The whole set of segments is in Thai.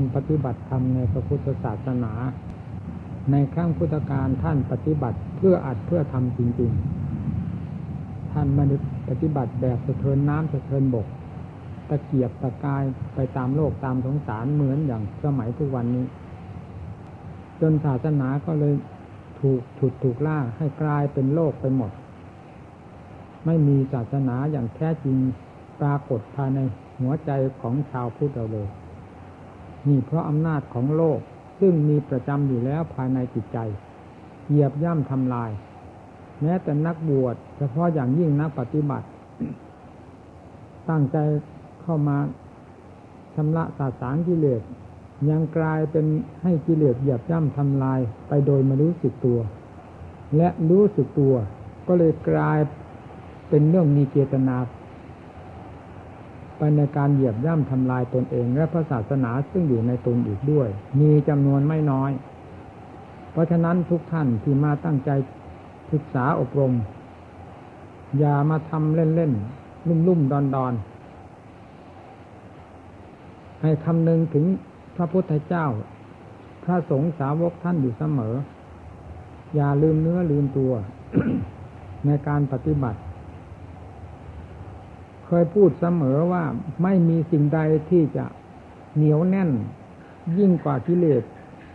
การปฏิบัติธรรมในพระพุทธศาสนา ในครั้งพุทธกาลท่านปฏิบัติเพื่ออัดเพื่อทำจริง ๆ ท่านไม่ได้ปฏิบัติแบบสะเทินน้ำสะเทินบก ตะเกียบตะกายไปตามโลกตามสงสารเหมือนอย่างสมัยทุกวันนี้ จนศาสนาก็เลยถูกฉุดถูกล่าให้กลายเป็นโลกไปหมด ไม่มีศาสนาอย่างแท้จริงปรากฏภายในหัวใจของชาวพุทธเราเลย นี่เพราะอำนาจของโลกซึ่งมีประจำอยู่แล้วภายในจิตใจ เหยียบย่ำทำลาย แม้แต่นักบวชเฉพาะอย่างยิ่งนักปฏิบัติ ตั้งใจเข้ามาชำระสาสางกิเลสยังกลายเป็นให้กิเลสเหยียบย่ำทำลายไปโดยไม่รู้สึกตัว และรู้สึกตัว ก็เลยกลายเป็นเรื่องมีเจตนา ไปในการเหยียบย่ำทำลายตนเอง และพระศาสนาซึ่งอยู่ในตนอีกด้วย มีจำนวนไม่น้อย เพราะฉะนั้นทุกท่านที่มาตั้งใจศึกษาอบรม อย่ามาทำเล่นๆ ลุ่มๆ ดอนๆ ให้คำนึงถึงพระพุทธเจ้า พระสงฆ์สาวกท่านอยู่เสมอ อย่าลืมเนื้อลืมตัวในการปฏิบัติ เคยพูดเสมอว่าไม่มีสิ่งใดที่จะเหนียวแน่น ยิ่งกว่ากิเลส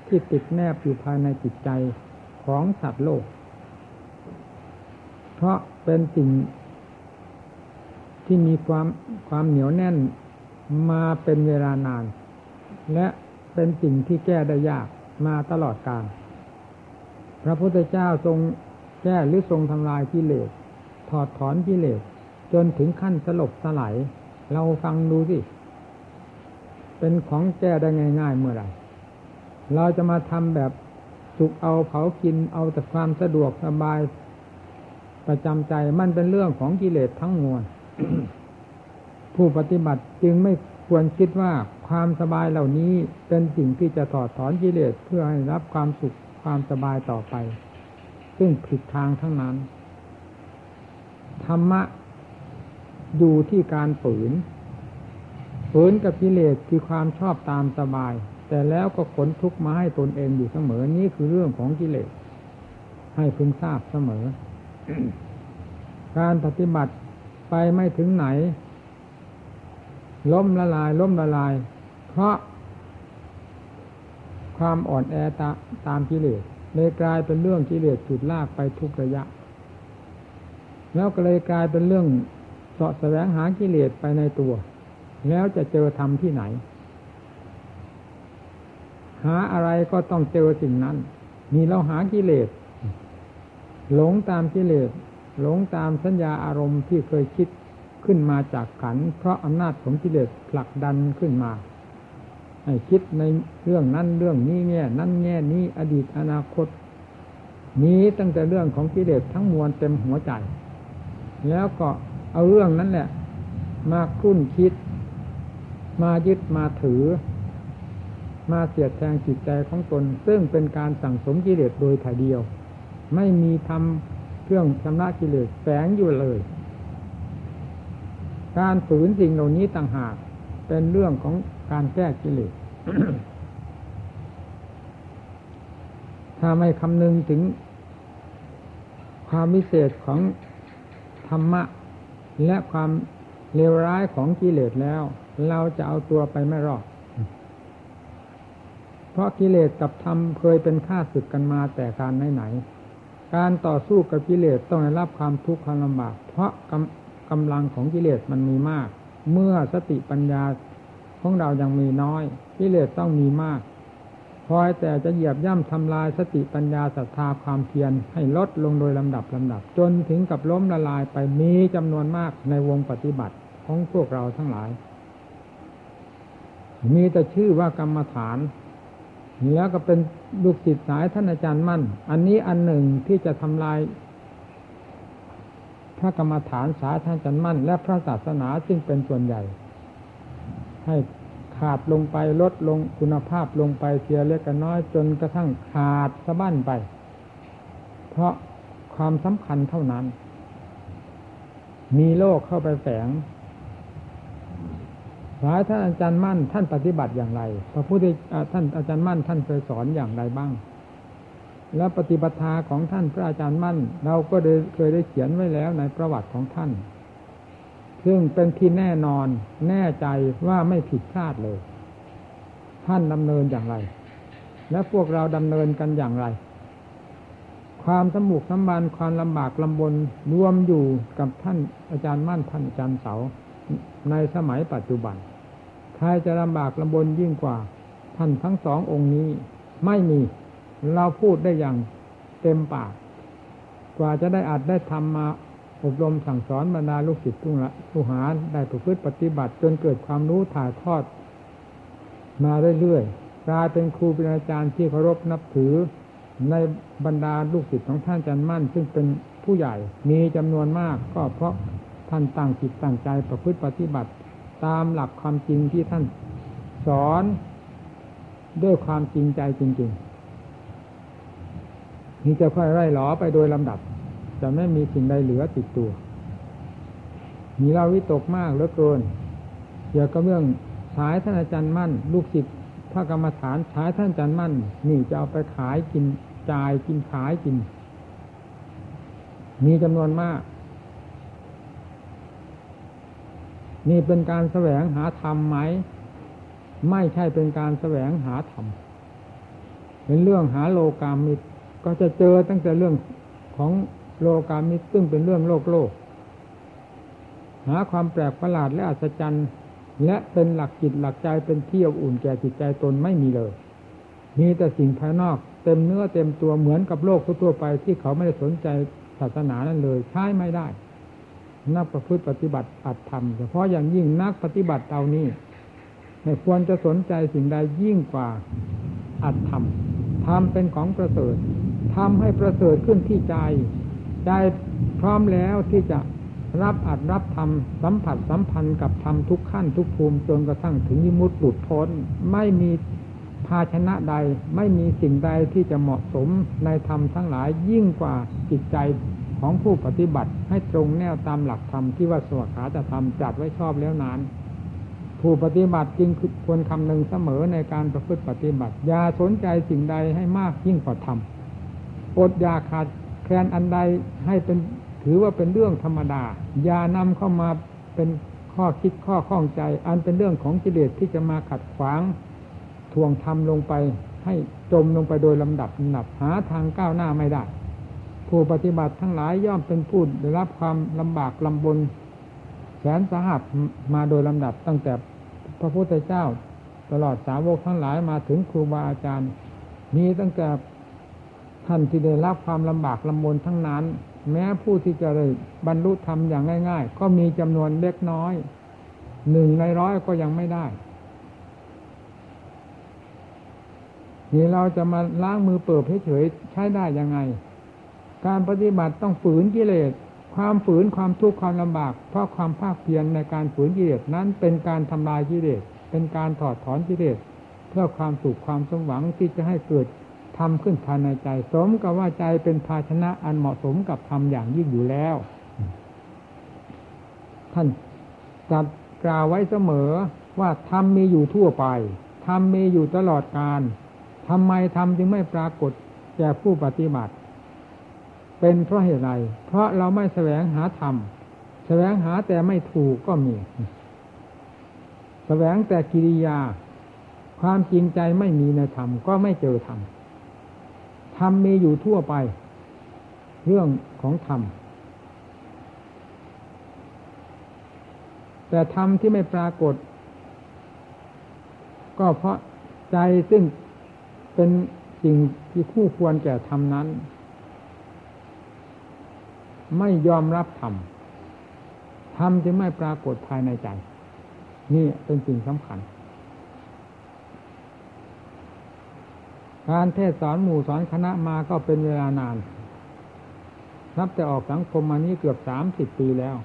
ที่ติดแนบอยู่ภายในจิตใจของสัตว์โลก เพราะเป็นสิ่งที่มีความความเหนียวแน่นมาเป็นเวลานาน และเป็นสิ่งที่แก้ได้ยากมาตลอดกาลพระพุทธเจ้าทรงแก้หรือทรงทำลายกิเลสถอดถอนกิเลส จนถึงขั้นสลบสลายเราฟังดูสิเป็นของแก้ได้ง่าย ๆ เมื่อไหร่เราจะมาทำแบบสุกเอาเผากินเอาแต่ความสะดวกสบายประจำใจมันเป็นเรื่องของกิเลสทั้งมวลผู้ปฏิบัติจึงไม่ควรคิดว่าความสบายเหล่านี้เป็นสิ่งที่จะถอดถอนกิเลสเพื่อให้รับความสุขความสบายต่อไป ซึ่งผิดทางทั้งนั้น ธรรมะ อยู่ที่การฝืน ฝืนกับกิเลสคือความชอบตามสบาย แต่แล้วก็ขนทุกข์มาให้ตนเองอยู่เสมอนี่คือเรื่องของกิเลส ให้พึงทราบเสมอ การปฏิบัติไปไม่ถึงไหน ล้มละลาย ล้มละลาย เพราะ ความอ่อนแอตาตามกิเลสเลยกลายเป็นเรื่องกิเลสจุดลากไปทุกระยะ แล้วก็เลยกลายเป็นเรื่อง สาะแสวงหากิเลสไปในตัว แล้วจะเจอธรรมที่ไหน หาอะไรก็ต้องเจอสิ่งนั้น มีเราหากิเลส หลงตามกิเลส หลงตามสัญญาอารมณ์ที่เคยคิดขึ้นมาจากขัน เพราะอำนาจของกิเลสผลักดันขึ้นมาให้คิดในเรื่องนั้นเรื่องนี้แง่นั้นแง่นี้อดีตอนาคต นี้ตั้งแต่เรื่องของกิเลสทั้งมวลเต็มหัวใจ แล้วก็ เอาเรื่องนั้นแหละ มาคุ้นคิด มายึดมาถือ มาเสียดแทงจิตใจของตน ซึ่งเป็นการสั่งสมกิเลสโดยถ่ายเดียว ไม่มีทำเครื่องชำระกิเลสแฝงอยู่เลย การฝืนสิ่งเหล่านี้ต่างหากเป็นเรื่องของการแก้กิเลสถ้าไม่คำนึงถึงความวิเศษของธรรมะ และความเลวร้ายของกิเลสแล้ว เราจะเอาตัวไปไม่รอด เพราะกิเลสกับธรรมเคยเป็นข้าศึกกันมาแต่การไหนๆการต่อสู้กับกิเลสต้องได้รับความทุกข์ความลำบาก เพราะกำกำลังของกิเลสมันมีมาก เมื่อสติปัญญาของเรายังมีน้อย กิเลสต้องมีมาก คอยแต่จะเหยียบย่ำทำลายสติปัญญาศรัทธาความเพียรให้ลดลงโดยลำดับลำดับ จนถึงกับล้มละลายไปมีจำนวนมากในวงปฏิบัติของพวกเราทั้งหลาย มีแต่ชื่อว่ากรรมฐานแล้วก็เป็นลูกศิษย์สายท่านอาจารย์มั่น อันนี้อันหนึ่งที่จะทำลาย พระกรรมฐานสายท่านอาจารย์มั่น และพระศาสนาซึ่งเป็นส่วนใหญ่ ให้ ขาดลงไปลดลงคุณภาพลงไปเสียเล็กน้อยจนกระทั่งขาดสะบั้นไป เพราะความสำคัญเท่านั้น มีโลกเข้าไปแฝงสายท่านอาจารย์มั่นท่านปฏิบัติอย่างไร พระพุทธท่านอาจารย์มั่นท่านเคยสอนอย่างไรบ้าง แล้วปฏิบัติของท่านพระอาจารย์มั่น เราก็เคยได้เขียนไว้แล้วในประวัติของท่าน ซึ่งเป็นที่แน่นอนแน่ใจว่าไม่ผิดพลาดเลย ท่านดำเนินอย่างไร และพวกเราดำเนินกันอย่างไร ความสมุกน้ำมันความลำบากลำบนรวมอยู่กับท่านอาจารย์มั่นท่านอาจารย์เสาในสมัยปัจจุบันใครจะลำบากลำบนยิ่งกว่า ท่านทั้งสององค์นี้ ไม่มีเราพูดได้อย่างเต็มปาก กว่าจะได้อัดได้ทำมา อบรมสั่งสอนบรรดาลูกศิษย์ทุกละผู้หาได้ประพฤติปฏิบัติจนเกิดความรู้ถ่ายทอด มาเรื่อยๆกลายเป็นครูเป็นอาจารย์ที่เคารพนับถือในบรรดาลูกศิษย์ของท่านอาจารย์มั่น ซึ่งเป็นผู้ใหญ่มีจำนวนมากก็เพราะท่านตั้งจิตตั้งใจประพฤติปฏิบัติ ตามหลักความจริงที่ท่านสอนด้วยความจริงใจจริง ๆ นี่จะค่อยไล่หลอไปโดยลำดับ จะไม่มีสิ่งใดเหลือติดตัว มีเราวิตกมากเหลือเกินเกี่ยวกับเรื่องสายท่านอาจารย์มั่น ลูกศิษย์พระกรรมฐานสายท่านอาจารย์มั่น นี่จะเอาไปขายกินจ่ายกินขายกิน มีจำนวนมาก นี่เป็นการแสวงหาธรรมไหม ไม่ใช่เป็นการแสวงหาธรรมเป็นเรื่องหาโลกามิตรก็จะเจอตั้งแต่เรื่องของ โลกามิตรซึ่งเป็นเรื่องโลกโลก หาความแปลกประหลาดและอัศจรรย์ และเป็นหลักจิตหลักใจเป็นเที่อบอุ่นแก่จิตใจตนไม่มีเลย มีแต่สิ่งภายนอกเต็มเนื้อเต็มตัวเหมือนกับโลกทั่วไปที่เขาไม่ได้สนใจศาสนานั้นเลย ใช้ไม่ได้ นักประพฤติปฏิบัติอัดทำเฉพาะอย่างยิ่งนักปฏิบัติเตานี้ไม่ควรจะสนใจสิ่งใดยิ่งกว่าอัดทำทำเป็นของประเสริฐทำให้ประเสริฐขึ้นที่ใจ ใจพร้อมแล้วที่จะรับอัดรับทำสัมผัสสัมพันธ์กับธรรมทุกขั้นทุกภูมิจนกระทั่งถึงยิมุตบุดพ้น ไม่มีภาชนะใด ไม่มีสิ่งใดที่จะเหมาะสมในธรรมทั้งหลายยิ่งกว่าจิตใจของผู้ปฏิบัติให้ตรงแนวตามหลักธรรมที่ว่าสวขาจะทำจัดไว้ชอบแล้วนาน ผู้ปฏิบัติจึงควรคำนึงเสมอในการประพฤติปฏิบัติอย่าสนใจสิ่งใดให้มากยิ่งกว่าธรรมอดยาขาด แคลนอันใดให้เป็นถือว่าเป็นเรื่องธรรมดา อย่านำเข้ามาเป็นข้อคิดข้อข้องใจ อันเป็นเรื่องของกิเลสที่จะมาขัดขวางทวงธรรมลงไป ให้จมลงไปโดยลำดับลำดับหาทางก้าวหน้าไม่ได้ ผู้ปฏิบัติทั้งหลายย่อมเป็นผู้ได้รับความลำบากลำบนแสนสาหัสมาโดยลำดับตั้งแต่พระพุทธเจ้า ตลอดสาวกทั้งหลายมาถึงครูบาอาจารย์ มีตั้งแต่ ท่านที่ได้รับความลำบากลำบนทั้งนั้น แม้ผู้ที่จะได้บรรลุธรรมอย่างง่าย ๆ ก็มีจำนวนเล็กน้อยหนึ่งในร้อยก็ยังไม่ได้นี่เราจะมาล้างมือเปิดเฉยๆใช้ได้ยังไง การปฏิบัติต้องฝืนกิเลส ความฝืนความทุกข์ความลำบาก เพราะความภาคเพียรในการฝืนกิเลสนั้นเป็นการทำลายกิเลส เป็นการถอดถอนกิเลส เพื่อความสุขความสมหวังที่จะให้เกิด ทำขึ้นภายในใจ สมกับว่าใจเป็นภาชนะอันเหมาะสมกับธรรมอย่างยิ่งอยู่แล้ว ท่านจัดกล่าวไว้เสมอว่าธรรมมีอยู่ทั่วไปธรรมมีอยู่ตลอดกาลทำไมธรรมจึงไม่ปรากฏแก่ผู้ปฏิบัติ เป็นเพราะเหตุไรเพราะเราไม่แสวงหาธรรมแสวงหาแต่ไม่ถูกก็มีแสวงแต่กิริยา ความจริงใจไม่มีในธรรมก็ไม่เจอธรรม ธรรมมีอยู่ทั่วไป เรื่องของธรรม แต่ธรรมที่ไม่ปรากฏ ก็เพราะใจซึ่งเป็นสิ่งที่คู่ควรแก่ธรรมนั้น ไม่ยอมรับธรรมธรรมจะไม่ปรากฏภายในใจ นี่เป็นสิ่งสำคัญ การเทศสอนหมู่สอนคณะมาก็เป็นเวลานาน นับแต่ออกสังคมมานี้เกือบสามสิบปีแล้ว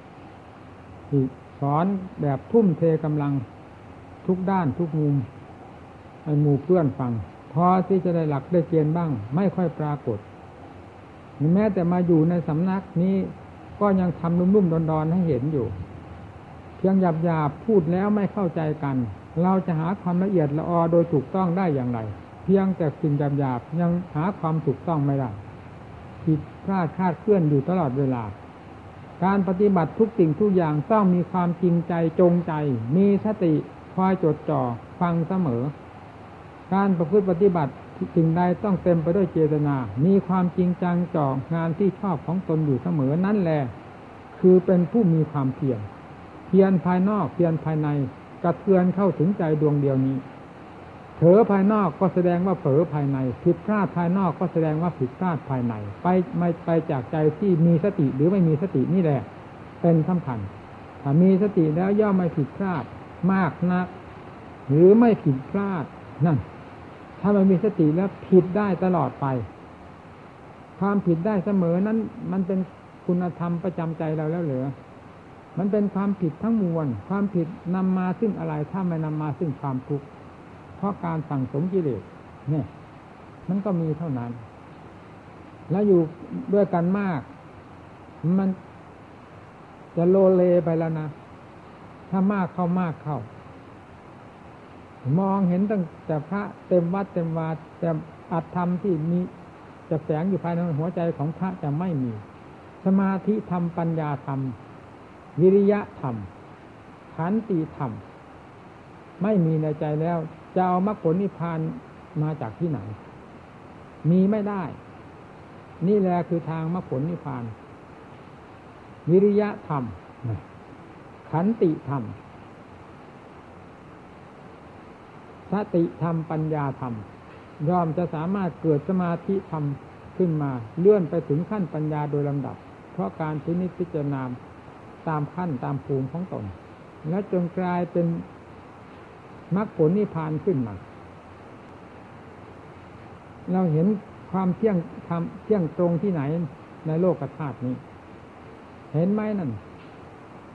ที่สอนแบบทุ่มเทกำลังทุกด้านทุกมุมให้หมู่เพื่อนฟังพอที่จะได้หลักได้เกณฑ์บ้าง ไม่ค่อยปรากฏ แม้แต่มาอยู่ในสำนักนี้ก็ยังทำนุ่มๆดอนๆให้เห็นอยู่ เพียงหยาบหยาบพูดแล้วไม่เข้าใจกัน เราจะหาความละเอียดละออโดยถูกต้องได้อย่างไร พียงแต่สิ่งหยาบหยาบยังหาความถูกต้องไม่ได้ผิดพลาดคาดเคลื่อนอยู่ตลอดเวลา การปฏิบัติทุกสิ่งทุกอย่างต้องมีความจริงใจจงใจ มีสติคอยจดจ่อฟังเสมอ การประพฤติปฏิบัติสิ่งใดต้องเต็มไปด้วยเจตนา มีความจริงจังจ่องานที่ชอบของตนอยู่เสมอนั่นแหละคือเป็นผู้มีความเพียรเพียรภายนอกเพียรภายในกระเทือนเข้าถึงใจดวงเดียวนี้ เผลอภายนอกก็แสดงว่าเผลอภายใน ผิดพลาดภายนอกก็แสดงว่าผิดพลาดภายใน ไปไม่ไปจากใจที่มีสติหรือไม่มีสตินี่แหละ เป็นสำคัญถ้ามีสติแล้วย่อมไม่ผิดพลาดมากนักหรือไม่ผิดพลาดนั่นถ้ามันมีสติแล้วผิดได้ตลอดไป ความผิดได้เสมอนั้น มันเป็นคุณธรรมประจำใจเราแล้วเหรือมันเป็นความผิดทั้งมวล ความผิดนำมาซึ่งอะไรถ้าไม่นำมาซึ่งความทุกข์ เพราะการสั่งสมกิเลสเนี่ย มันก็มีเท่านั้น แล้วอยู่ด้วยกันมาก มันจะโลเลไปแล้วนะ ถ้ามากเข้ามากเข้า มองเห็นตั้งแต่พระเต็มวัดเต็มวาแต่อัตธรรมที่มีจะแฝงอยู่ภายในหัวใจของพระจะไม่มี สมาธิธรรมปัญญาธรรม วิริยะธรรมขันติธรรม ไม่มีในใจแล้ว จะเอามรรคผลนิพพานมาจากที่ไหน มีไม่ได้ นี่แหละคือทางมรรคผลนิพพาน วิริยะธรรม ขันติธรรม สติธรรม ปัญญาธรรม ยอมจะสามารถเกิดสมาธิธรรมขึ้นมาเลื่อนไปถึงขั้นปัญญาโดยลำดับ เพราะการพินิจพิจารณาตามขั้นตามภูมิของตน และจนกลายเป็น มรรคผลนิพพานขึ้นมา เราเห็นความเที่ยงทำเที่ยงตรงที่ไหนในโลกธาตุนี้ เห็นไหมนั่น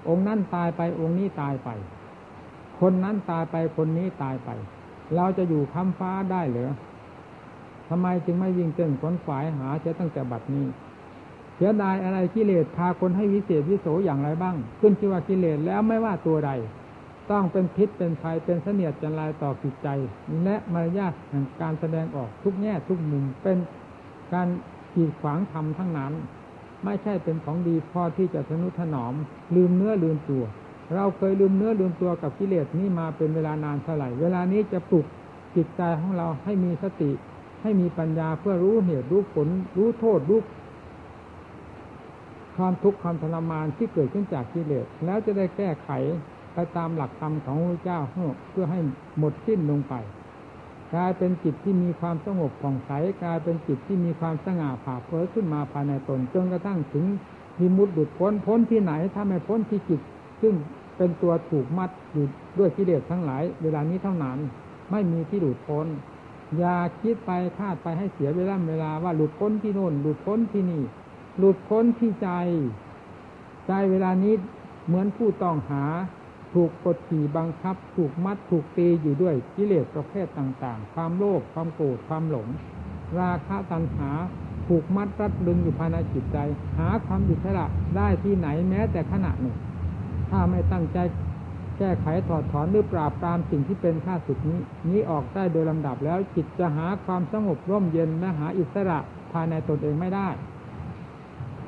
องค์นั้นตายไปองค์นี้ตายไป คนนั้นตายไปคนนี้ตายไป เราจะอยู่ค้ำฟ้าได้หรือทำไมจึงไม่วิ่งเต้นขนขวายหาเสียตั้งแต่บัดนี้เสียดายอะไรกิเลสพาคนให้วิเศษวิโสอย่างไรบ้าง ขึ้นชื่อว่ากิเลสแล้วไม่ว่าตัวใด ต้องเป็นพิษเป็นภัยเป็นเสนียดจันลายต่อจิตใจ และมารยาทแห่งการแสดงออกทุกแง่ทุกมุมเป็นการขีดขวางธรรมทั้งนั้น ไม่ใช่เป็นของดีพอที่จะสนุถนอม ลืมเนื้อลืมตัว เราเคยลืมเนื้อลืมตัวกับกิเลสนี้มาเป็นเวลานานเท่าไหร่ เวลานี้จะปลุกจิตใจของเราให้มีสติ ให้มีปัญญาเพื่อรู้เหตุรู้ผล รู้โทษรู้ความทุกข์ความทรมานที่เกิดขึ้นจากกิเลสแล้วจะได้แก้ไข ไปตามหลักธรรมของพระเจ้าเพื่อให้หมดสิ้นลงไป กลายเป็นจิตที่มีความสงบผ่องใสกลายเป็นจิตที่มีความสง่าผ่าเผยขึ้นมาภายในตนจนกระทั่งถึงมีมุดดุดพ้นพ้นที่ไหนถ้าไม่พ้นที่จิต ซึ่งเป็นตัวถูกมัดอยู่ด้วยกิเลสทั้งหลาย เวลานี้เท่านั้น ไม่มีที่หลุดพ้นอย่าคิดไปคาดไปให้เสียเวลาเวลาว่าหลุดพ้นที่โน่นหลุดพ้นที่นี่ หลุดพ้นที่ใจ ใจเวลานี้เหมือนผู้ต้องหา ถูกกดขี่บังคับ ถูกมัดถูกตีอยู่ด้วยกิเลสประเภทต่างๆ ความโลภความโกรธความหลง ราคะตัณหาถูกมัดรัดดึงอยู่ภายในจิตใจ หาความอิสระได้ที่ไหนแม้แต่ขณะหนึ่ง ถ้าไม่ตั้งใจแก้ไขถอดถอนหรือปราบตามสิ่งที่เป็นข้าศึกนี้ นี้ออกได้โดยลำดับแล้วจิตจะหาความสงบร่มเย็นและหาอิสระภายในตนเองไม่ได้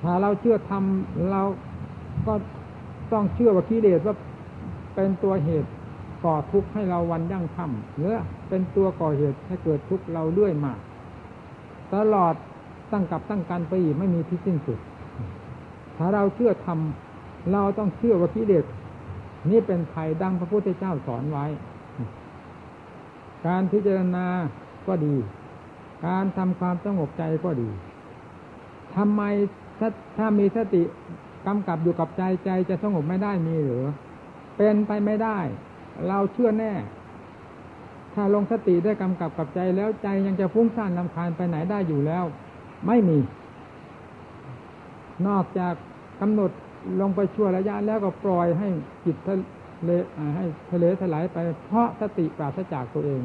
ถ้าเราเชื่อทำเราก็ต้องเชื่อว่ากิเลสว่า เป็นตัวเหตุก่อทุกข์ให้เราวันยั่งค่ำหรือเป็นตัวก่อเหตุให้เกิดทุกข์เราเรื่อยมาตลอดตั้งกับตั้งการไปอีกไม่มีที่สิ้นสุด ถ้าเราเชื่อทำเราต้องเชื่อว่ากิเลสนี่เป็นภัยดังพระพุทธเจ้าสอนไว้ การพิจารณาก็ดี การทำความสงบใจก็ดีทำไมถ้าถ้ามีสติกำกับอยู่กับใจใจจะสงบไม่ได้มีหรือ เป็นไปไม่ได้ เราเชื่อแน่ ถ้าลงสติได้กำกับกับใจแล้วใจยังจะฟุ้งซ่านลำคาญไปไหนได้อยู่แล้ว ไม่มี นอกจากกำหนดลงไปชั่วระยะแล้วก็ปล่อยให้จิตทะเลให้ทะเลถลายไป เพราะสติปราศจากตัวเอง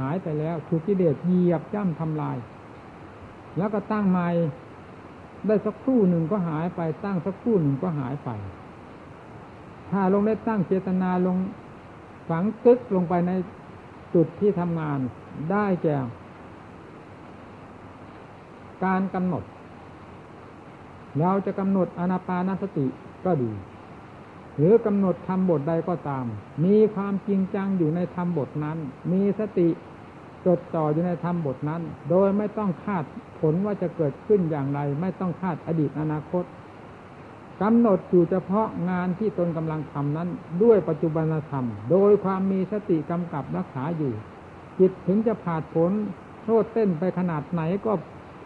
หายไปแล้วถูกกิเลสเหยียบย่ำทำลาย แล้วก็ตั้งใหม่ได้สักครู่หนึ่งก็หายไปตั้งสักครู่หนึ่งก็หายไป ถ้าลงได้ตั้งเจตนาลงฝังกึกลงไปในจุดที่ทำงานได้แก่การกำหนด เราจะกำหนดอนาปานสติก็ดี หรือกำหนดทำบทใดก็ตาม มีความจริงจังอยู่ในธรรมบทนั้น มีสติจดจ่ออยู่ในธรรมบทนั้น โดยไม่ต้องคาดผลว่าจะเกิดขึ้นอย่างไร ไม่ต้องคาดอดีตอนาคต กำหนดอยู่เฉพาะงานที่ตนกำลังทำนั้น ด้วยปัจจุบันธรรม โดยความมีสติกำกับรักษาอยู่ จิตถึงจะผ่าผลโทษเต้นไปขนาดไหนก็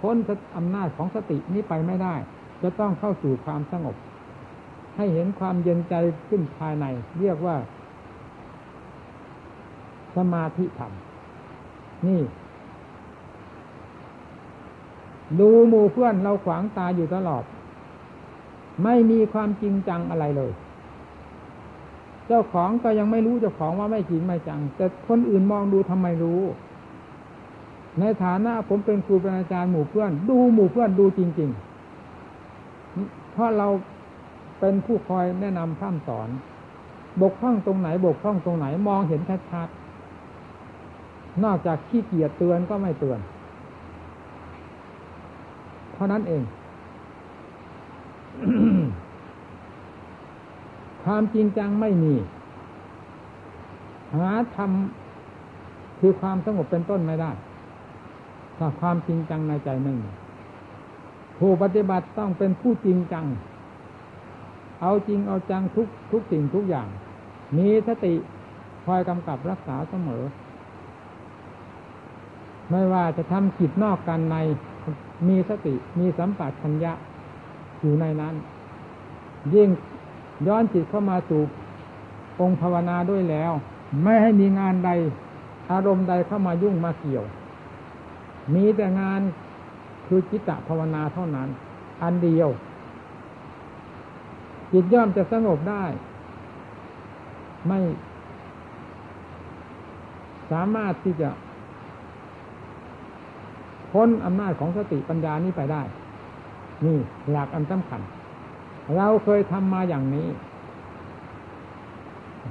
พ้นอำนาจของสตินี้ไปไม่ได้ จะต้องเข้าสู่ความสงบ ให้เห็นความเย็นใจขึ้นภายใน เรียกว่า สมาธิธรรม นี่ ดูหมู่เพื่อนเราขวางตาอยู่ตลอด ไม่มีความจริงจังอะไรเลย เจ้าของก็ยังไม่รู้เจ้าของว่าไม่จริงไม่จัง แต่คนอื่นมองดูทำไมรู้ ในฐานะผมเป็นครูเป็นอาจารย์หมู่เพื่อน ดูหมู่เพื่อนดูจริง ๆ เพราะเราเป็นผู้คอยแนะนำพร่ำสอน บกพร่องตรงไหน บกพร่องตรงไหนมองเห็นชัดๆนอกจากขี้เกียจเตือนก็ไม่เตือน เท่านั้นเอง ความจริงจังไม่มี หาทำคือความสงบเป็นต้นไม่ได้ ถ้าความจริงจังในใจไม่มีผู้ปฏิบัติต้องเป็นผู้จริงจัง เอาจริงเอาจังทุกทุกสิ่งทุกอย่าง มีสติคอยกำกับรักษาเสมอ ไม่ว่าจะทำกิจนอกการในมีสติมีสัมปชัญญะ อยู่ในนั้น ยิ่งย้อนจิตเข้ามาสู่องค์ภาวนาด้วยแล้ว ไม่ให้มีงานใด อารมณ์ใดเข้ามายุ่งมาเกี่ยว มีแต่งานคือจิตตภาวนาเท่านั้น อันเดียว จิตย่อมจะสงบได้ ไม่ สามารถที่จะพ้นอำนาจของสติปัญญานี้ไปได้ นี่หลักอันสำคัญ เราเคยทำมาอย่างนี้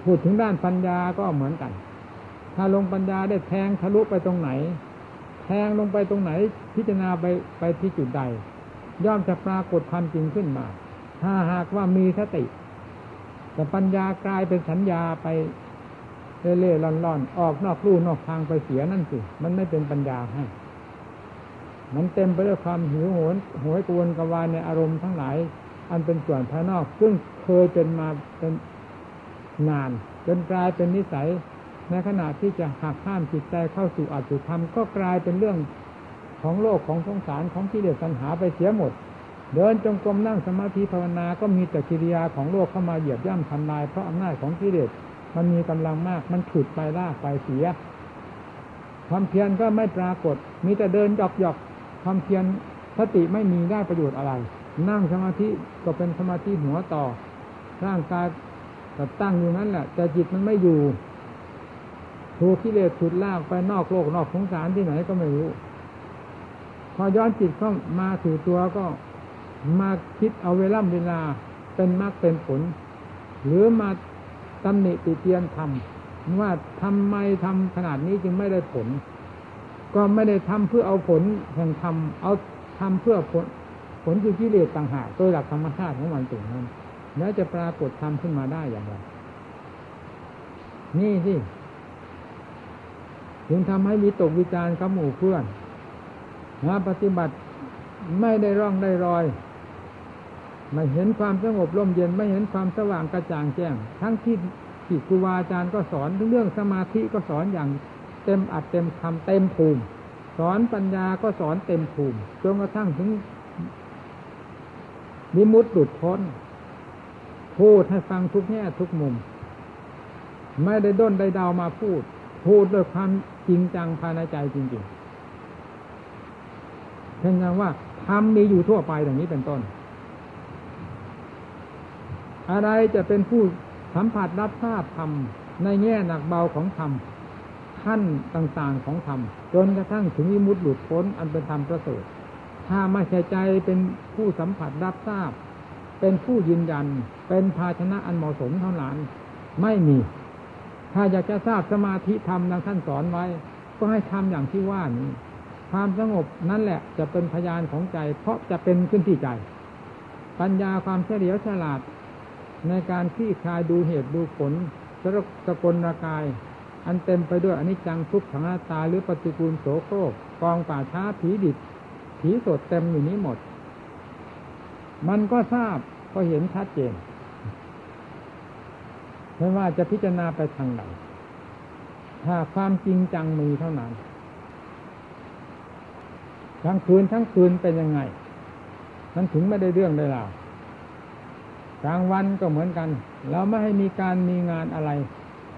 พูดถึงด้านปัญญาก็เหมือนกัน ถ้าลงปัญญาได้แทงทะลุไปตรงไหน แทงลงไปตรงไหน พิจารณาไปไปที่จุดใด ย่อมจะปรากฏความจริงขึ้นมา ถ้าหากว่ามีสติ แต่ปัญญากลายเป็นสัญญาไปเล่ๆล่อนๆออกนอกลู่นอกทางไปเสียนั่นสิมันไม่เป็นปัญญาให้ มันเต็มไปด้วยความหิวโหยโหยกวนกวายในอารมณ์ทั้งหลาย อันเป็นส่วนภายนอก ซึ่งเคยเป็นมาเป็นนาน จนกลายเป็นนิสัย ในขณะที่จะหักห้ามจิตใจเข้าสู่อัตถุธรรมก็กลายเป็นเรื่องของโลกของสงสารของกิเลสปัญหาไปเสียหมด เดินจงกรมนั่งสมาธิภาวนาก็มีแต่กิริยาของโลกเข้ามาเหยียบย่ำทำลาย เพราะอำนาจของกิเลสมันมีกำลังมาก มันฉุดไปลากไปเสีย ความเพียรก็ไม่ปรากฏ มีแต่เดินหยอกหยอก ความเพียรสติไม่มีได้ประโยชน์อะไร นั่งสมาธิก็เป็นสมาธิหัวต่อ ร่างกายก็ตั้งอยู่นั้นแหละ แต่จิตมันไม่อยู่ถูกกิเลสฉุดลากไปนอกโลกนอกสงสารที่ไหนก็ไม่รู้ พอย้อนจิตเข้ามาสู่ตัวก็มาคิดเอาเวล่ำเวลาเป็นมรรคเป็นผล หรือมาตำหนิติเตียนทำว่าทำไมทำขนาดนี้จึงไม่ได้ผล ก็ไม่ได้ทำเพื่อเอาผลแห่งทำเอาทำเพื่อผล ผลคือกิเลสต่างหากโดยหลักธรรมชาติของมันตรงนั้น แล้วจะปรากฏทำขึ้นมาได้อย่างไรนี่สิถึงทำให้วิตกวิจารณ์กับหมู่เพื่อนมาปฏิบัติไม่ได้ร่องได้รอยไม่เห็นความสงบร่มเย็นไม่เห็นความสว่างกระจ่างแจ้ง ทั้งที่ที่ครูบาอาจารย์ก็สอนเรื่องสมาธิก็สอนอย่าง เต็มอัดเต็มคำเต็มภูมิ สอนปัญญาก็สอนเต็มภูมิจนกระทั่งถึงวิมุตติหลุดพ้นพูดให้ฟังทุกแง่ทุกมุม ไม่ได้ด้นได้ดาวมาพูด พูดด้วยความจริงจังภายในใจจริงๆเช่นอย่างว่าธรรมมีอยู่ทั่วไปอย่างนี้เป็นต้น อะไรจะเป็นผู้สัมผัสรับทราบธรรมในแง่หนักเบาของธรรม ขั้นต่างๆของธรรมจนกระทั่งถึงวิมุตติหลุดพ้นอันเป็นธรรมประเสริฐถ้าไม่ใช่ใจเป็นผู้สัมผัสรับทราบ เป็นผู้ยืนยัน เป็นภาชนะอันเหมาะสมเท่านั้นไม่มี ถ้าอยากจะทราบสมาธิธรรมดังท่านสอนไว้ ก็ให้ทำอย่างที่ว่านี้ความสงบนั่นแหละจะเป็นพยานของใจ เพราะจะเป็นขึ้นที่ใจ ปัญญาความเฉลียวฉลาด ในการคลี่คลายดูเหตุดูผลสกลระกาย อันเต็มไปด้วยอนิจจังทุกขังตาหรือปฏิกูลโสโครกกองป่าช้าผีดิบผีสดเต็มอยู่นี้หมด มันก็ทราบก็เห็นชัดเจนไม่ว่าจะพิจารณาไปทางไหนถ้าความจริงจังมีเท่านั้น ทั้งคืนทั้งคืนเป็นยังไง มันถึงไม่ได้เรื่องได้ราวกลางวันก็เหมือนกัน เราไม่ให้มีการมีงานอะไร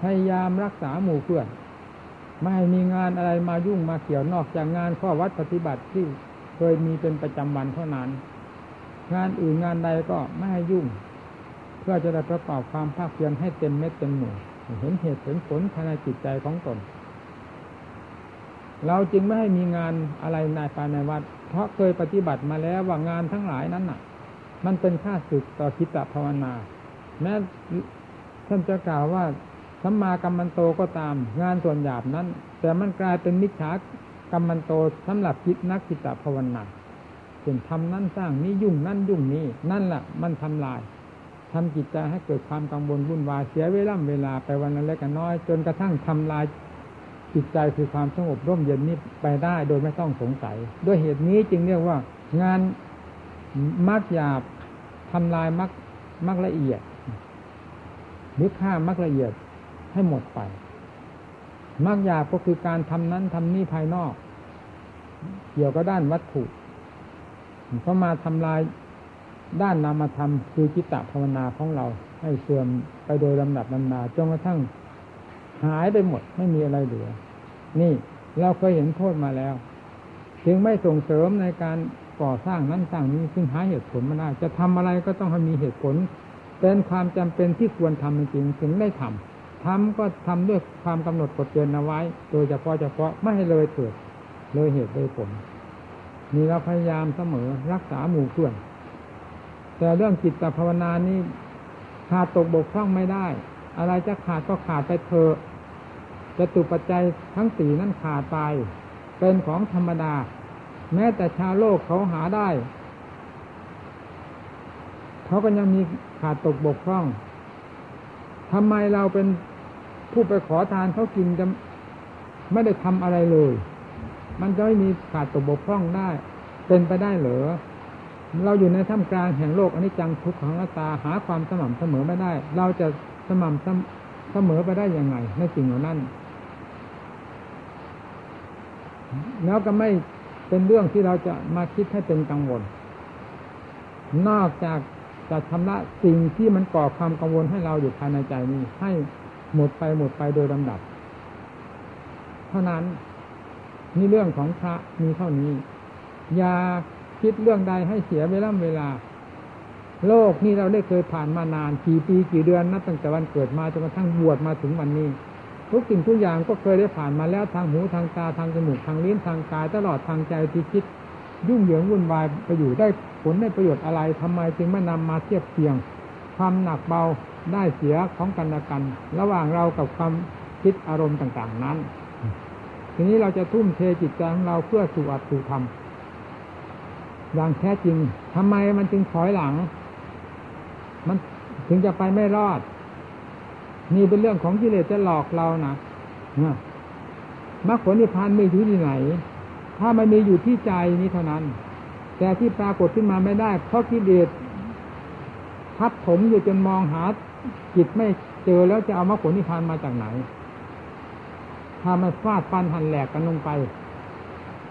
พยายามรักษาหมู่เพื่อน ไม่ให้มีงานอะไรมายุ่งมาเกี่ยวนอกจากงานข้อวัดปฏิบัติที่เคยมีเป็นประจำวันเท่านั้น งานอื่นงานใดก็ไม่ให้ยุ่ง เพื่อจะได้ประกอบความภาคเพียรให้เต็มเม็ดเต็มหน่วยเห็นเหตุเห็นผลภายในจิตใจของตน เราจึงไม่ให้มีงานอะไรในภายในวัด เพราะเคยปฏิบัติมาแล้วว่างานทั้งหลายนั้นน่ะ มันเป็นค่าศึกต่อคิตภาวนา แม้ท่านจะกล่าวว่า สัมมากรรมันโตก็ตาม งานส่วนหยาบนั้น แต่มันกลายเป็นมิจฉากรรมันโตสำหรับคิดนักคิตภาวนาเช่นทำนั่นสร้างนี้ยุ่งนั่นยุ่งนี้นั่นแหละมันทำลายทำจิตใจให้เกิดความกังวลวุ่นวายเสียเวลาเวลาไปวันละเล็กน้อย จนกระทั่งทำลายจิตใจคือความสงบร่มเย็นนี้ไปได้โดยไม่ต้องสงสัย ด้วยเหตุนี้จึงเรียกว่า งานมักหยาบทำลายมักมักละเอียดหรือฆ่ามักละเอียด ให้หมดไปมักหยาบก็คือการทำนั้นทำนี้ภายนอก เกี่ยวกับด้านวัตถุเขามาทำลายด้านนามธรรมคือจิตตภาวนาของเราให้เสื่อมไปโดยลำดับลำนาจนกระทั่งหายไปหมดไม่มีอะไรเหลือ นี่เราเคยเห็นโทษมาแล้ว จึงไม่ส่งเสริมในการก่อสร้างนั้นสร้างนี้ซึ่งหาเหตุผลมาได้จะทำอะไรก็ต้องให้มีเหตุผล เป็นความจำเป็นที่ควรทำจริงถึงได้ทำ ทำก็ทำด้วยความกำหนดกฎเกณฑ์เอาไว้ โดยเฉพาะเฉพาะไม่ให้เลยเถิดเลยเหตุเลยผลนี่เราพยายามเสมอรักษาหมู่เพื่อน แต่เรื่องจิตภาวนานี้ขาดตกบกพร่องไม่ได้ อะไรจะขาดก็ขาดไปเถอะจะตุปัจจัยทั้งสี่นั้นขาดไป เป็นของธรรมดา แม้แต่ชาวโลกเขาหาได้ เขาก็ยังมีขาดตกบกพร่องทำไมเราเป็น ผู้ไปขอทานเขากินจะไม่ได้ทำอะไรเลย มันจะไม่มีขาดตกบกพร่องได้ เป็นไปได้เหรอ เราอยู่ในท่ามกลางแห่งโลกอนิจจังทุกขังนัตตาหาความสม่ำเสมอไม่ได้ เราจะสม่ำเสมอไปได้ยังไงในสิ่งเหล่านั้น แล้วก็ไม่เป็นเรื่องที่เราจะมาคิดให้เป็นกังวล นอกจากจะชำระสิ่งที่มันก่อความกังวลให้เราอยู่ภายในใจนี้ให้ หมดไปหมดไปโดยลำดับ เท่านั้นนี่เรื่องของพระมีเท่านี้ อย่าคิดเรื่องใดให้เสียเวลาเวลา โลกนี้เราได้เคยผ่านมานานกี่ปีกี่เดือนนับตั้งแต่วันเกิดมาจนกระทั่งบวชมาถึงวันนี้ ทุกสิ่งทุกอย่างก็เคยได้ผ่านมาแล้วทางหูทางตาทางจมูกทางลิ้นทางกายตลอดทางใจที่คิด ยุ่งเหยิงวุ่นวายไปอยู่ได้ผลได้ประโยชน์อะไรทำไมจึงไม่นำมาเทียบเทียง ความหนักเบาได้เสียของกันและกัน ระหว่างเรากับความคิดอารมณ์ต่างๆนั้น ทีนี้เราจะทุ่มเทจิตใจของเราเพื่อสู่อัตสู่ธรรมอย่างแท้จริงทำไมมันจึงถอยหลัง มันถึงจะไปไม่รอด นี่เป็นเรื่องของกิเลสจะหลอกเรานะมรรคผลนิพพานไม่อยู่ที่ไหน ถ้ามันมีอยู่ที่ใจนี้เท่านั้น แต่ที่ปรากฏขึ้นมาไม่ได้ เพราะกิเลส ทับถมอยู่จนมองหาจิตไม่เจอแล้วจะเอามรรคผลนิพพานมาจากไหน ถ้ามันฟาดฟันหันแหลกกันลงไป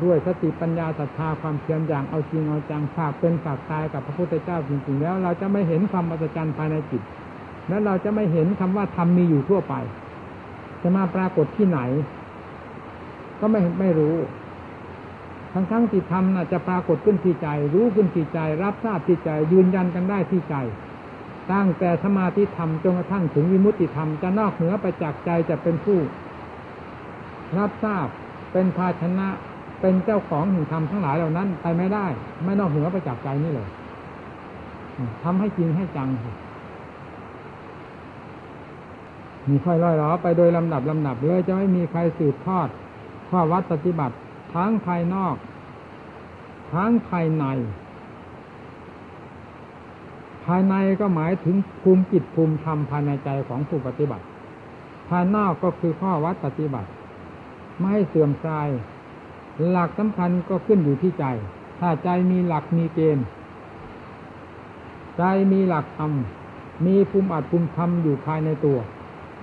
ด้วยสติปัญญาศรัทธาความเพียรอย่างเอาจริงเอาจังฝากเป็นฝากตายกับพระพุทธเจ้าจริงๆแล้ว เราจะไม่เห็นความอัศจรรย์ภายในจิต และเราจะไม่เห็นคำว่าธรรมมีอยู่ทั่วไป จะมาปรากฏที่ไหน ก็ไม่ไม่รู้ทั้งทั้งที่ธรรมน่ะจะปรากฏขึ้นที่ใจ รู้ขึ้นที่ใจ รับทราบที่ใจ ยืนยันกันได้ที่ใจ ตั้งแต่สมาธิธรรมจนกระทั่งถึงวิมุตติธรรมจะนอกเหนือไปจากใจจะเป็นผู้ รับทราบเป็นภาชนะเป็นเจ้าของแห่งธรรมทั้งหลายเหล่านั้น ไปไม่ได้ ไม่นอกเหนือไปจากใจนี่เลยทำให้จริงให้จังมีค่อยล่อยหลอไปโดยลำดับลำดับเลยจะไม่มีใครสืบทอดข้อวัดปฏิบัติทั้งภายนอก ทั้งภายใน ภายในก็หมายถึงภูมิจิตภูมิธรรมภายในใจของผู้ปฏิบัติ ภายนอกก็คือข้อวัดปฏิบัติ ไม่ให้เสื่อมคลาย หลักสำคัญก็ขึ้นอยู่ที่ใจ ถ้าใจมีหลักมีเกณฑ์ ใจมีหลักธรรม มีภูมิอัดภูมิธรรมอยู่ภายในตัว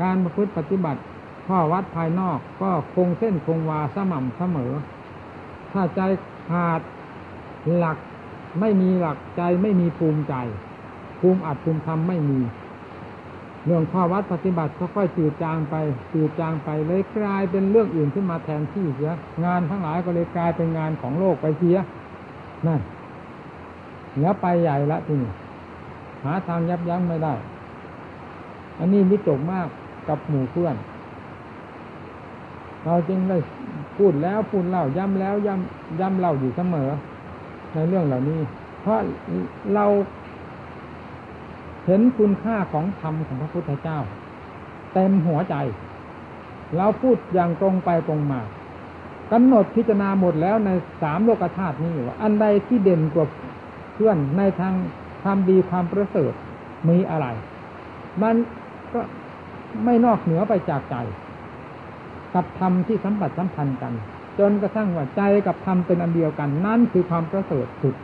การประพฤติปฏิบัติข้อวัดภายนอกก็คงเส้นคงวาสม่ำเสมอ ถ้าใจขาดหลักไม่มีหลักใจไม่มีภูมิใจ ภูมิอัดภูมิธรรมไม่มี เรื่องข้อวัดปฏิบัติก็ค่อยจืดจางไปจืดจางไปเลยกลายเป็นเรื่องอื่นขึ้นมาแทนที่เสียงานทั้งหลายก็เลยกลายเป็นงานของโลกไปเสียนั่นแล้วไปใหญ่ละทีนี้หาทางยับยั้งไม่ได้ อันนี้วิตกมากกับหมู่เพื่อน เราจึงได้พูดแล้วพูดเล่าย้ำแล้วย้ำย้ำเล่าอยู่เสมอ ในเรื่องเหล่านี้ เพราะเรา เห็นคุณค่าของธรรมของพระพุทธเจ้า เต็มหัวใจ เราพูดอย่างตรงไปตรงมากำหนดพิจารณาหมดแล้วในสามโลกธาตุนี้ว่าอันใดที่เด่นกว่าเพื่อนในทางความดีความประเสริฐมีอะไร มันก็ไม่นอกเหนือไปจากใจ กับธรรมที่สัมผัสสัมพันธ์กัน จนกระทั่งว่าใจกับธรรมเป็นอันเดียวกัน นั่นคือความประเสริฐสุด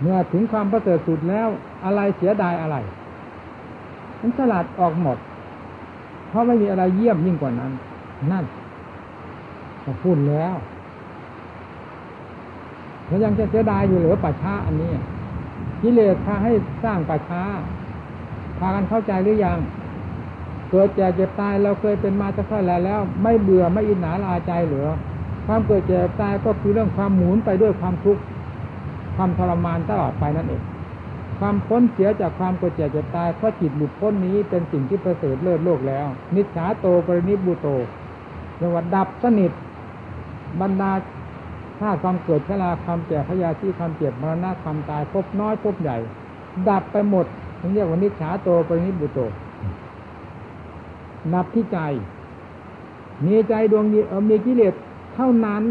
เมื่อถึงความประเสริฐสุดแล้ว อะไรเสียดายอะไรมันสลัดออกหมด เพราะไม่มีอะไรเยี่ยมยิ่งกว่านั้น นั่นก็พูดแล้วแล้วยังจะเสียดายอยู่หรือป่าช้าอันนี้กิเลสพาให้สร้างป่าช้า พากันเข้าใจหรือยัง เกิดแก่เจ็บตายเราเคยเป็นมาจะเท่าไรแล้ว ไม่เบื่อไม่อินหนาลาใจเหรือความเกิดแก่ตายก็คือเรื่องความหมุนไปด้วยความทุกข์ ความทรมานตลอดไปนั่นเอง ความพ้นเสียจากความกิดเจ็บตายเพราะจิตหลุดพ้นนี้เป็นสิ่งที่ประเสริฐเลิศโลกแล้ว นิสาโตปรินิบุโตเรียกว่าดับสนิทบรรดาถ้าความเกิดชราความแก่พยาธิความเจ็บมรณะความตายพบน้อยพบใหญ่ ดับไปหมดเรียกว่านิสาโตปรินิบุโตนับที่ใจ มีใจดวงมีกิเลสเท่านั้น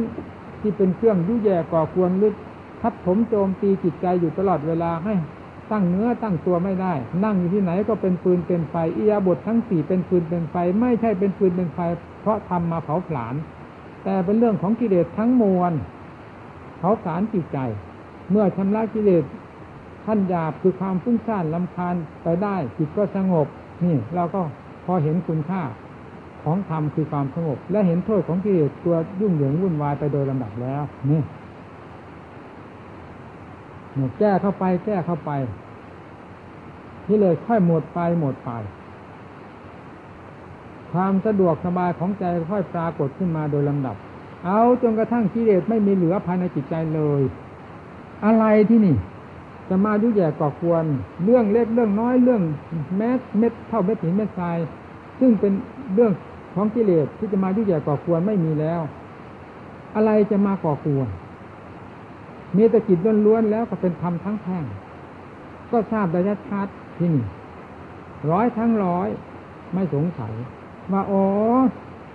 ที่เป็นเครื่องยุ่ยแย่ก่อควรลึก ทับถมโจมตีจิตใจอยู่ตลอดเวลาให้ตั้งเนื้อตั้งตัวไม่ได้ นั่งอยู่ที่ไหนก็เป็นปืนเป็นไฟอิยาบททั้งสี่เป็นปืนเป็นไฟ ไม่ใช่เป็นปืนเป็นไฟ เพราะทำมาเผาผลาญแต่เป็นเรื่องของกิเลสทั้งมวลเผาผลาญจิตใจ เมื่อชำระกิเลสท่านหยาบคือความฟุ้งซ่านลำคาญไปได้จิตก็สงบ นี่เราก็พอเห็นคุณค่าของธรรมคือความสงบ และเห็นโทษของกิเลสตัวยุ่งเหยิงวุ่นวายไปโดยลำดับแล้วนี่ แก้เข้าไป แก้เข้าไปกิเลสค่อยหมดไปหมดไป ความสะดวกสบายของใจค่อยปรากฏขึ้นมาโดยลำดับ เอาจนกระทั่งกิเลสไม่มีเหลือภายในจิตใจเลย อะไรที่นี่ จะมายุ่ยแย่ก่อควร เรื่องเล็กเรื่องน้อยเรื่องแมสเม็ดเท่าเม็ดหินเม็ดทราย ซึ่งเป็นเรื่องของกิเลสที่จะมายุ่ยแย่ก่อควรไม่มีแล้ว อะไรจะมาก่อควร มีแต่จิตล้วนๆแล้วก็เป็นธรรมทั้งแท่งก็ทราบได้ชัดที่นี่ร้อยทั้งร้อย ไม่สงสัย ว่าอ๋อ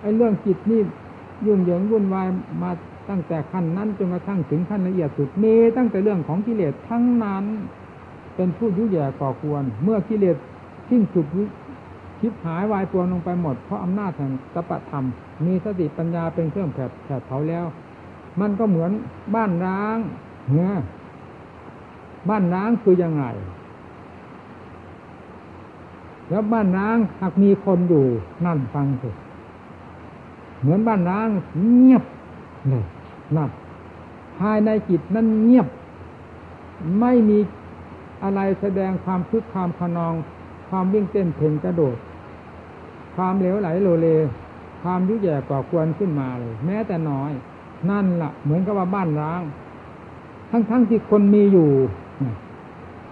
ไอ้เรื่องจิตนี่ยุ่งเหยิงวุ่นวายมาตั้งแต่ขั้นนั้นจนกระทั่งถึงขั้นละเอียดสุดมีตั้งแต่เรื่องของกิเลสทั้งนั้น เป็นผู้ยุ่ยแย่ก่อควร เมื่อกิเลสทิ้งสุดคิดหายวายตัวลงไปหมดเพราะอำนาจแห่งตปะธรรม มีสติปัญญาเป็นเครื่องแผดแผดเผาแล้ว มันก็เหมือนบ้านร้าง บ้านร้างคือยังไง แล้วบ้านร้างหากมีคนอยู่นั่นฟังสิเหมือนบ้านร้างเงียบเลยนั่นภายในจิตนั้นเงียบ ไม่มีอะไรแสดงความคึกความขนอง ความวิ่งเต้นเพ่งกระโดด ความเหลวไหลโลเล ความยุ่ยแย่ก่อควรขึ้นมาเลย แม้แต่น้อย นั่นละ่ะ เหมือนกับว่าบ้านร้าง ทั้งๆทที่คนมีอยู่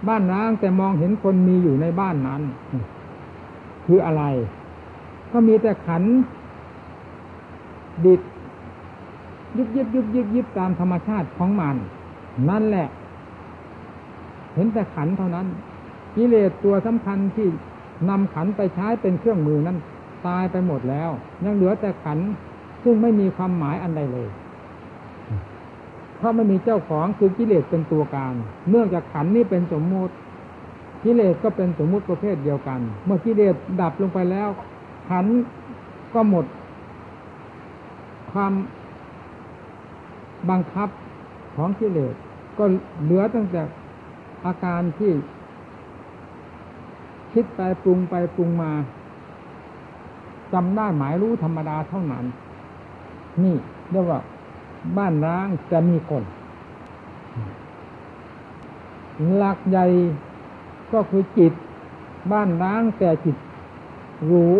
บ้านร้างแต่มองเห็นคนมีอยู่ในบ้านนั้น คืออะไร ก็มีแต่ขันดิดยุบยิบยุบยิบยิบตามธรรมชาติของมัน นั่นแหละ เห็นแต่ขันเท่านั้นกิเลสตัวสำคัญที่นำขันไปใช้เป็นเครื่องมือนั้น ตายไปหมดแล้ว ยังเหลือแต่ขันซึ่งไม่มีความหมายอันใดเลย ราะไม่มีเจ้าของคือกิเลสเป็นตัวการ เนื่องจากขันนี้เป็นสมมุติ กิเลสก็เป็นสมมุติประเภทเดียวกัน เมื่อกิเลสดับลงไปแล้ว ขันก็หมด ความบังคับของกิเลสก็เหลือตั้งแต่อาการที่ คิดไปปรุงไปปรุงมาจำได้หมายรู้ธรรมดาเท่านั้น นี่เรียกว่า บ้านร้างจะมีคน หลักใหญ่ก็คือจิต บ้านร้างแต่จิต รู้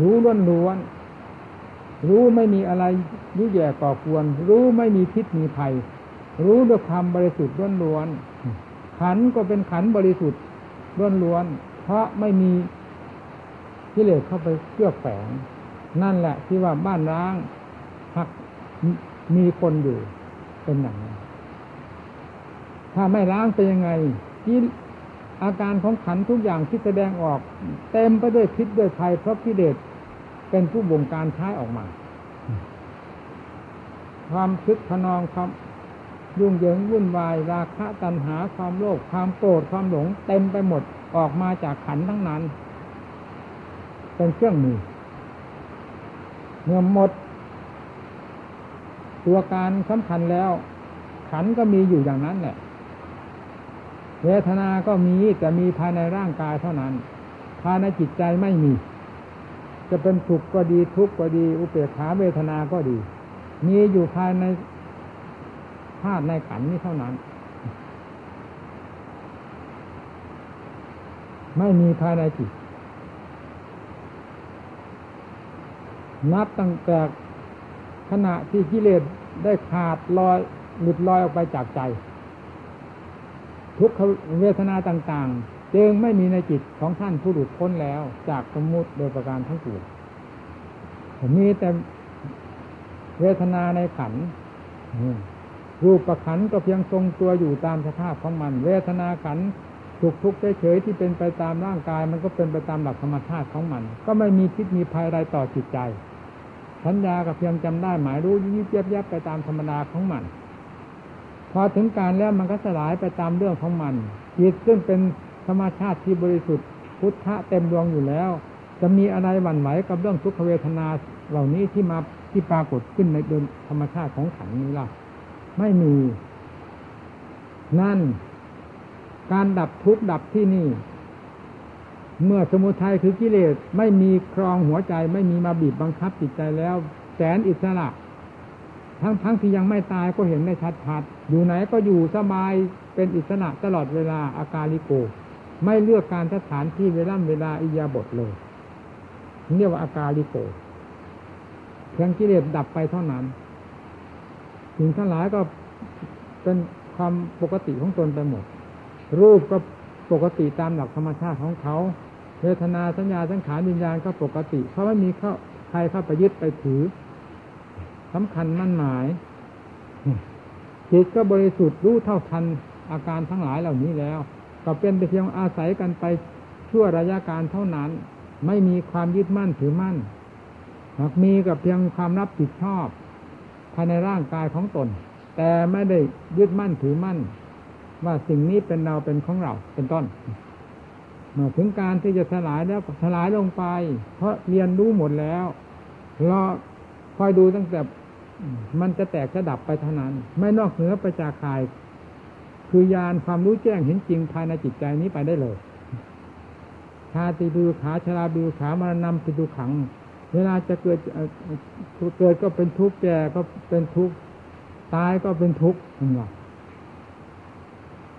รู้ล้วนล้วน รู้ไม่มีอะไรยุ่ยแย่ก่อควร รู้ไม่มีพิษมีภัย รู้ด้วยความบริสุทธิ์ล้วนล้วน ขันก็เป็นขันบริสุทธิ์ล้วนล้วน เพราะไม่มีกิเลสเข้าไปเชื่อแฝง นั่นแหละที่ว่าบ้านร้าง หักมีคนอยู่เป็นอย่างนั้นถ้าไม่ล้างเป็นยังไงที่อาการของขันทุกอย่างที่แสดงออก เต็มไปด้วยพิษด้วยภัยเพราะกิเลสเป็นผู้บงการใช้ออกมา ความคึกขนองความยุ่งเหยิงวุ่นวาย ราคะตัณหาความโลภความโกรธความหลง เต็มไปหมดออกมาจากขันทั้งนั้น เป็นเครื่องมือเมื่อหมด ตัวการสำคัญแล้ว ขันก็มีอยู่อย่างนั้นแหละ เวทนาก็มีแต่มีภายในร่างกายเท่านั้น ภายในจิตใจไม่มี จะเป็นสุขก็ดีทุกข์ก็ดี อุเบกขาเวทนาก็ดี มีอยู่ภายในธาตุในขันนี้เท่านั้น ไม่มีภายในจิตนับตั้งแต่ ขณะที่กิเลสได้ขาดลอยหลุดลอยออกไปจากใจ ทุกขเวทนาต่างๆ จึงไม่มีในจิตของท่านผู้หลุดพ้นแล้วจากสมมุติโดยประการทั้งปวงมีแต่เวทนาในขันรูปประขันก็เพียงทรงตัวอยู่ตามสภาพของมัน เวทนาขันทุกทุกเฉยๆที่เป็นไปตามร่างกาย มันก็เป็นไปตามหลักธรรมชาติของมัน ก็ไม่มีพิษมีภัยใดต่อจิตใจ สัญญาก็เพียงจำได้หมายรู้ยิบยับยับไปตามธรรมดาของมัน พอถึงการแล้วมันก็สลายไปตามเรื่องของมันจิตซึ่งเป็นธรรมชาติที่บริสุทธิ์พุทธะเต็มดวงอยู่แล้ว จะมีอะไรหวั่นไหวกับเรื่องทุกขเวทนาเหล่านี้ที่มาที่ปรากฏขึ้นในดินธรรมชาติของขันนี้ล่ะ ไม่มี นั่น การดับทุกข์ดับที่นี่ เมื่อสมุทัยคือกิเลสไม่มีครองหัวใจไม่มีมาบีบบังคับจิตใจแล้ว แสนอิสระ ทั้งทั้งที่ยังไม่ตายก็เห็นได้ชัดๆอยู่ไหนก็อยู่สบายเป็นอิสระตลอดเวลาอาการลิโก ไม่เลือกการสถานที่เวลาเวลาอิยาบทเลยเรียกว่าอาการลิโกเพียงกิเลสดับไปเท่านั้นสิ่งทั้งหลายก็เป็นความปกติของตนไปหมด รูปก็ ปกติตามหลักธรรมชาติของเขาเวทนาสัญญาสังขารวิญญาณก็ปกติ เพราะไม่มีเข้าใครเข้าไปยึดไปถือสำคัญมั่นหมายจิตก็บริสุทธิ์รู้เท่าทันอาการทั้งหลายเหล่านี้แล้ว ก็เป็นไปเพียงอาศัยกันไปชั่วระยะการเท่านั้น ไม่มีความยึดมั่นถือมั่นหากมีกับเพียงความรับผิดชอบภายในร่างกายของตน แต่ไม่ได้ยึดมั่นถือมั่น ว่าสิ่งนี้เป็นเราเป็นของเราเป็นต้นเมื่อถึงการที่จะสลายแล้วสลายลงไป เพราะเรียนรู้หมดแล้วรอคอยดูตั้งแต่มันจะแตกจะดับไปเท่านั้น ไม่นอกเหนือไปจากกาย คือยานความรู้แจ้งเห็นจริงภายในจิตใจนี้ไปได้เลยชาติดูขาชราดูขามรนำปิดูขัง เวลาจะเกิดเกิดก็เป็นทุกข์แก่ก็เป็นทุกข์ตายก็เป็นทุกข์นั่นหรอ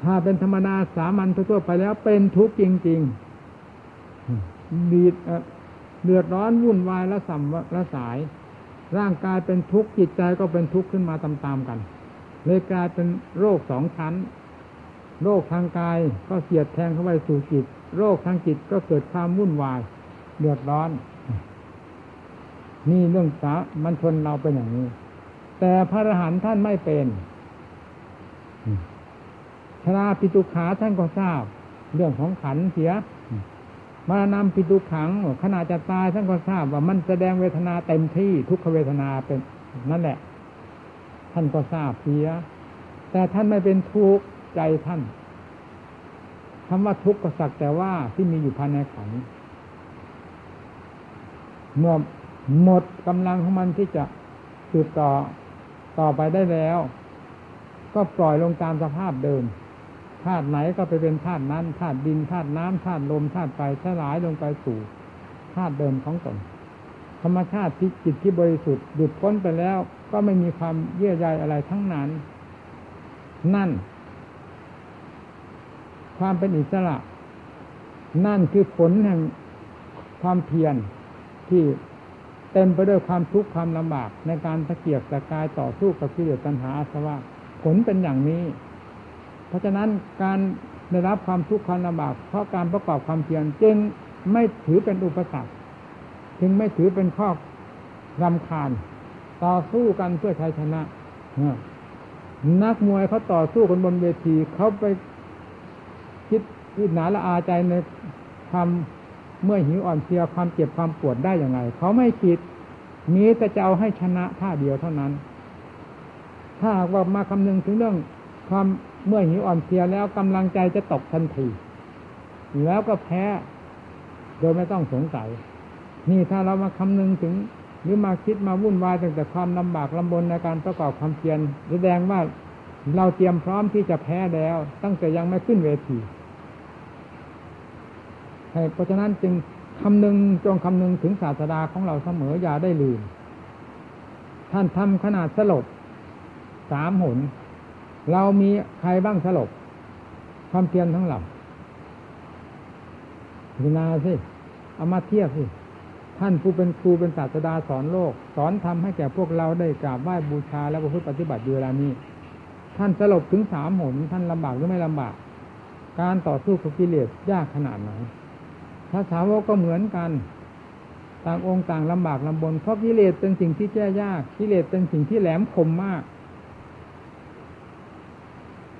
ถ้าเป็นธรรมดาสามัญทั่วไปแล้วเป็นทุกข์จริงๆดีดเดือดร้อนวุ่นวายและสัมละสาย ร่างกายเป็นทุกข์จิตใจก็เป็นทุกข์ขึ้นมาตามๆกัน เลยกลายเป็นโรคสองชั้น โรคทางกายก็เสียดแทงเข้าไปสู่จิต โรคทางจิตก็เกิดความวุ่นวาย เดือดร้อน นี่เรื่องสามันชนเราเป็นอย่างนี้ แต่พระอรหันต์ท่านไม่เป็น ชราปิตุขาท่านก็ทราบ เรื่องของขันเสียมานำปิตุขังขณะจะตายท่านก็ทราบว่ามันแสดงเวทนาเต็มที่ทุกขเวทนาเป็นนั่นแหละ ท่านก็ทราบเสีย แต่ท่านไม่เป็นทุกข์ใจท่านคำว่าทุกข์ก็สักแต่ว่าที่มีอยู่ภายในขันเมื่อหมดกำลังของมันที่จะสืบต่อต่อไปได้แล้ว ก็ปล่อยลงตามสภาพเดิม ธาตุไหนก็ไปเป็นธาตุนั้นธาตุดินธาตุน้ำธาตุลมธาตุไฟสลายลงไปสู่ธาตุเดิมของตนธรรมชาติที่จิตที่บริสุทธิ์หยุดพ้นไปแล้ว ก็ไม่มีความเยื่อใยอะไรทั้งนั้น นั่น ความเป็นอิสระ นั่นคือผลแห่งความเพียรที่เต็มไปด้วยความทุกข์ความลำบากในการตะเกียกตะกายต่อสู้กับกิเลสตัณหาอาสวะผลเป็นอย่างนี้ เพราะฉะนั้นการได้รับความทุกข์ความลำบาก เพราะการประกอบความเพียรจึงไม่ถือเป็นอุปสรรคจึงไม่ถือเป็นข้อรำคาญ ต่อสู้กันเพื่อชัยชนะนักมวยเขาต่อสู้กันบนเวทีเขาไปคิดคิดหนาละอาใจในความเมื่อหิวอ่อนเพลียความเจ็บความปวดได้อย่างไรเขาไม่คิดมีแต่จะเอาให้ชนะท่าเดียวเท่านั้น ถ้าว่ามาคำนึงถึงเรื่องความ เมื่อหิวอ่อนเพลียแล้วกำลังใจจะตกทันที แล้วก็แพ้ โดยไม่ต้องสงสัย นี่ถ้าเรามาคำนึงถึง หรือมาคิดมาวุ่นวายตั้งแต่ความลำบากลำบนในการประกอบความเพียรแสดงว่าเราเตรียมพร้อมที่จะแพ้แล้ว ตั้งแต่ยังไม่ขึ้นเวทีเพราะฉะนั้นจึงคำนึงจงคำนึงถึงศาสดาของเราเสมออย่าได้ลืม ท่านทำขนาดสลบสามหน เรามีใครบ้างสลบ ความเพียรทั้งหลับพิจารณาสิเอามาเทียบสิ ท่านผู้เป็นครูเป็นศาสดาสอนโลก สอนทำให้แก่พวกเราได้กราบไหว้บูชาและประพฤติปฏิบัติอยู่เวลานี้ ท่านสลบถึงสามหน ท่านลำบากหรือไม่ลำบาก การต่อสู้กับกิเลสยากขนาดไหนภาษาวกก็เหมือนกัน ต่างองค์ต่างลำบากลำบนเพราะกิเลสเป็นสิ่งที่แก้ยากกิเลสเป็นสิ่งที่แหลมคมมาก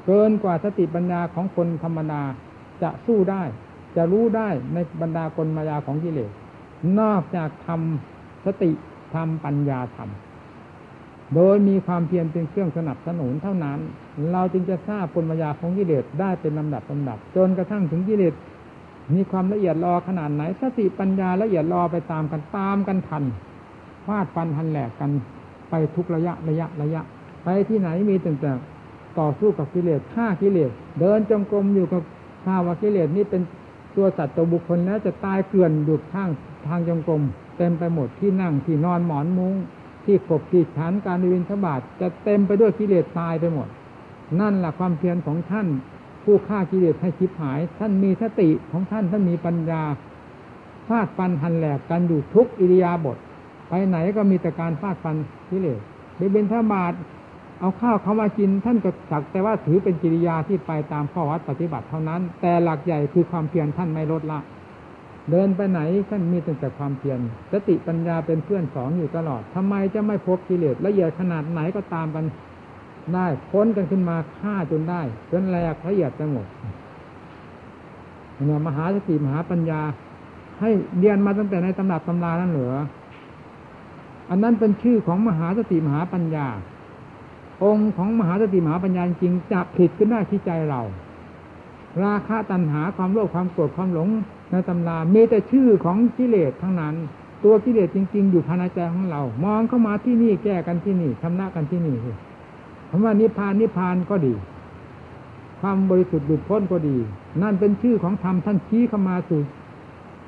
เกินกว่าสติปัญญาของคนธรรมดาจะสู้ได้ จะรู้ได้ในบรรดากลมายาของกิเลส นอกจากทำสติทำปัญญาทำโดยมีความเพียรเป็นเครื่องสนับสนุนเท่านั้น เราจึงจะทราบกลมายาของกิเลสได้เป็นลำดับลำดับ จนกระทั่งถึงกิเลสมีความละเอียดรอขนาดไหนสติปัญญาละเอียดรอไปตามกันตามกันทันฟาดฟันทันแหลกกันไปทุกระยะระยะระยะ ไปที่ไหนมีตั้งแต่ ต่อสู้กับกิเลสฆ่ากิเลสเดินจงกรมอยู่กับข้าวกิเลสนี่เป็นตัวสัตว์ตัวบุคคลแล้วจะตายเกลื่อนอยู่างทางจงกรมเต็มไปหมดที่นั่งที่นอนหมอนมุง้งที่กบที่ฉันการวินทบาทจะเต็มไปด้วยกิเลสตายไปหมด นั่นแหละความเพียรของท่าน ผู้ฆ่ากิเลสให้ชิบหาย ท่านมีสติของท่านท่านมีปัญญาฟาดฟันหันแหลกกันอยู่ทุกอิริยาบถไปไหนก็มีแต่การฟาดฟันกิเลสไปเป็นธบาต เอาข้าวเขามากินท่านก็สักแต่ว่าถือเป็นกิริยาที่ไปตามข้อวัดปฏิบัติเท่านั้น แต่หลักใหญ่คือความเพียรท่านไม่ลดละ เดินไปไหนท่านมีตั้งแต่ความเพียรสติปัญญาเป็นเพื่อนสองอยู่ตลอดทำไมจะไม่พบกิเลสละเอียดขนาดไหนก็ตามกันได้ค้นกันขึ้นมาฆ่าจนได้จนแหลกละเอียดไปหมดเนี่ยมหาสติมหาปัญญา ให้เรียนมาตั้งแต่ในตำรับตำรานั่นเหรออันนั้นเป็นชื่อของมหาสติมหาปัญญา องค์ของมหาสติมหาปัญญาจริงจะผิดขึ้นได้ที่ใจเรา ราคะตัณหาความโลภความโกรธความหลงในตำรามีแต่ชื่อของกิเลสทั้งนั้น ตัวกิเลสจริง ๆ อยู่ภายในใจของเรา มองเข้ามาที่นี่แก้กันที่นี่ทำหน้ากันที่นี่คำว่านิพพานนิพพานก็ดี ความบริสุทธิ์หลุดพ้นก็ดี นั่นเป็นชื่อของธรรมท่านชี้เข้ามาสู่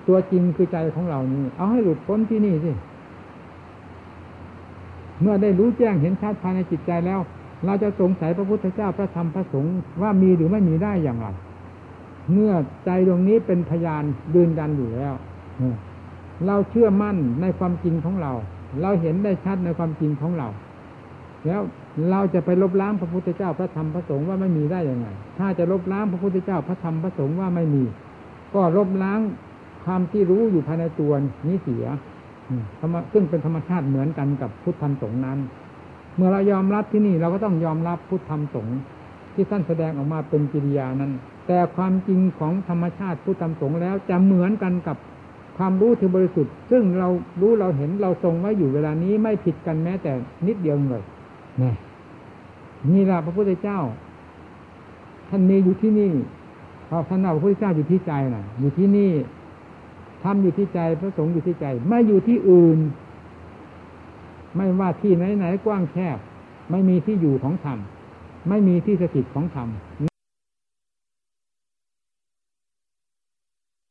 ตัวจริงคือใจของเรานี่เอาให้หลุดพ้นที่นี่สิ เมื่อได้รู้แจ้งเห็นชัดภายในจิตใจแล้ว เราจะสงสัยพระพุทธเจ้าพระธรรมพระสงฆ์ว่ามีหรือไม่มีได้อย่างไร เมื่อใจดวงนี้เป็นพยานยืนยันอยู่แล้วเราเชื่อมั่นในความจริงของเรา เราเห็นได้ชัดในความจริงของเรา แล้วเราจะไปลบล้างพระพุทธเจ้าพระธรรมพระสงฆ์ว่าไม่มีได้ยังไง ถ้าจะลบล้างพระพุทธเจ้าพระธรรมพระสงฆ์ว่าไม่มี ก็ลบล้างความที่รู้อยู่ภายในตัวนี้เสีย ธรรมซึ่งเป็นธรรมชาติเหมือนกันกับพุทธธรรมสงฆ์นั้น เมื่อเรายอมรับที่นี่เราก็ต้องยอมรับพุทธธรรมสงฆ์ที่ท่านแสดงออกมาเป็นกิริยานั้น แต่ความจริงของธรรมชาติผู้ตำสงแล้วจะเหมือนกันกับความรู้ที่บริสุทธิ์ ซึ่งเรารู้เราเห็นเราทรงไว้อยู่เวลานี้ไม่ผิดกันแม้แต่นิดเดียวเลยนี่นี่แหละพระพุทธเจ้า ท่านมีอยู่ที่นี่พอท่านเอาพระพุทธเจ้าอยู่ที่ใจน่ะ อยู่ที่นี่ ทำอยู่ที่ใจพระสงฆ์อยู่ที่ใจ ไม่อยู่ที่อื่น ไม่ว่าที่ไหนไหนๆกว้างแคบ ไม่มีที่อยู่ของธรรม ไม่มีที่สถิตของธรรม